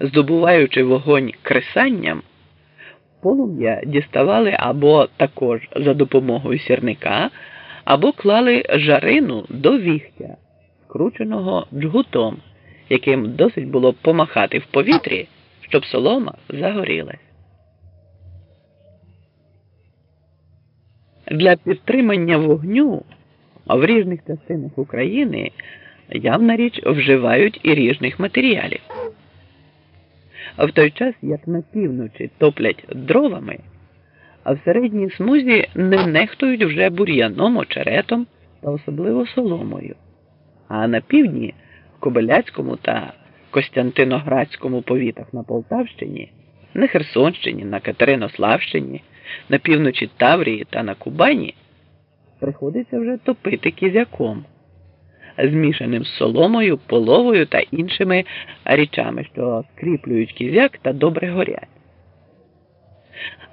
здобуваючи вогонь кресанням, полум'я діставали або також за допомогою сірника, або клали жарину до віхтя, скрученого джгутом, яким досить було помахати в повітрі, щоб солома загорілась. Для підтримання вогню в різних частинах України явна річ вживають і різних матеріалів. А в той час, як на півночі топлять дровами, а в середній смузі не нехтують вже бур'яном, очеретом та особливо соломою. А на півдні, в Кобиляцькому та Костянтиноградському повітах на Полтавщині, на Херсонщині, на Катеринославщині, на півночі Таврії та на Кубані приходиться вже топити кізяком змішаним з соломою, половою та іншими річами, що скріплюють кізяк та добре горять.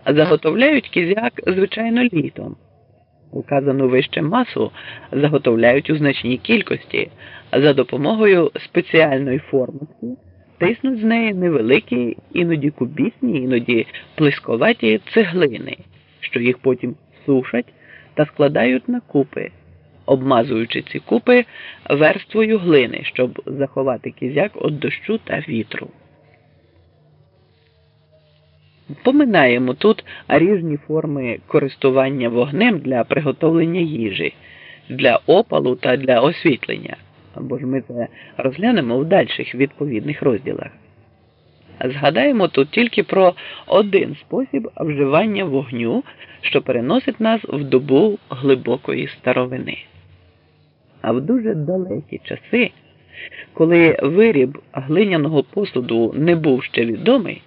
Заготовляють кізяк, звичайно, літом. Указану вище масу заготовляють у значній кількості, за допомогою спеціальної формочки тиснуть з неї невеликі, іноді кубісні, іноді плисковаті цеглини, що їх потім сушать та складають на купи обмазуючи ці купи верствою глини, щоб заховати кізяк від дощу та вітру. Поминаємо тут різні форми користування вогнем для приготовлення їжі, для опалу та для освітлення, бо ж ми це розглянемо в дальших відповідних розділах. Згадаємо тут тільки про один спосіб вживання вогню, що переносить нас в добу глибокої старовини. А в дуже далекі часи, коли виріб глиняного посуду не був ще відомий,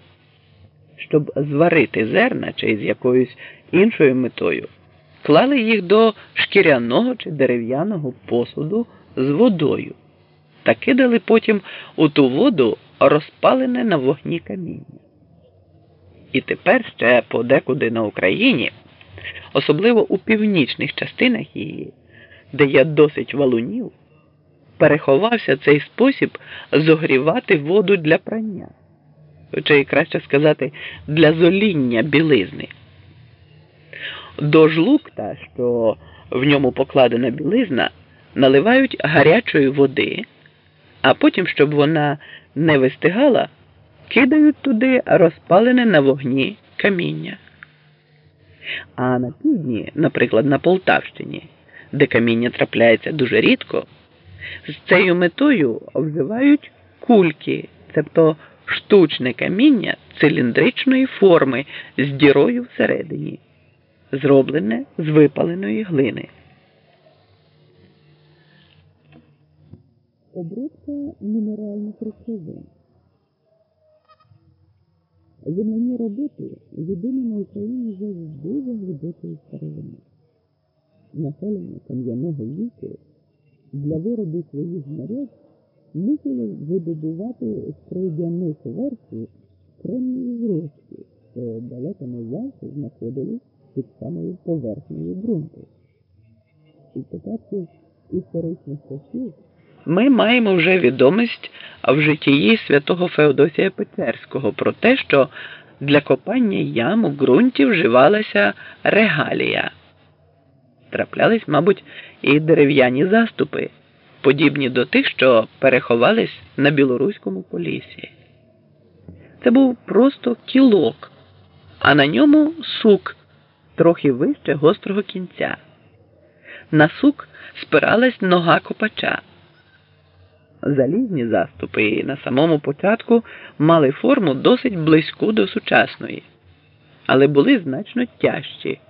щоб зварити зерна чи з якоюсь іншою метою, клали їх до шкіряного чи дерев'яного посуду з водою та кидали потім у ту воду розпалене на вогні каміння. І тепер ще подекуди на Україні, особливо у північних частинах її де є досить валунів, переховався цей спосіб зогрівати воду для прання, чи краще сказати, для зоління білизни. До жлукта, що в ньому покладена білизна, наливають гарячої води, а потім, щоб вона не вистигала, кидають туди розпалене на вогні каміння. А на півдні, наприклад, на Полтавщині де каміння трапляється дуже рідко, з цією метою вживають кульки, тобто штучне каміння циліндричної форми з дірою всередині, зроблене з випаленої глини. Обробка мінеральних речовин. Земляні роботи відомі на Україні вже з дуже глибокої старовини населення кам'яного віку для виробу своїх знарядь мусили видобувати з крейдяних версій кремнії зростки, що далеко не завжди знаходились під самою поверхнею ґрунту. І початку історичних часів ми маємо вже відомість в житті святого Феодосія Печерського про те, що для копання ям у ґрунті вживалася регалія траплялись, мабуть, і дерев'яні заступи, подібні до тих, що переховались на білоруському полісі. Це був просто кілок, а на ньому сук, трохи вище гострого кінця. На сук спиралась нога копача. Залізні заступи на самому початку мали форму досить близьку до сучасної, але були значно тяжчі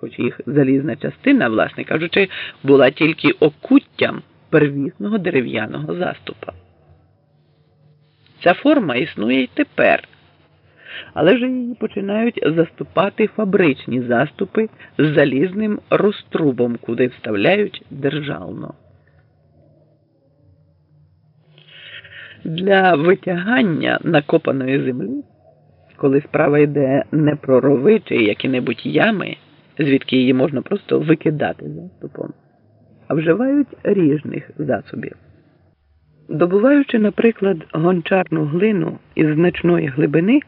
хоч їх залізна частина, власне кажучи, була тільки окуттям первісного дерев'яного заступа. Ця форма існує й тепер, але вже її починають заступати фабричні заступи з залізним розтрубом, куди вставляють державно. Для витягання накопаної землі, коли справа йде не про рови чи які-небудь ями звідки її можна просто викидати заступом, а вживають ріжних засобів. Добуваючи, наприклад, гончарну глину із значної глибини.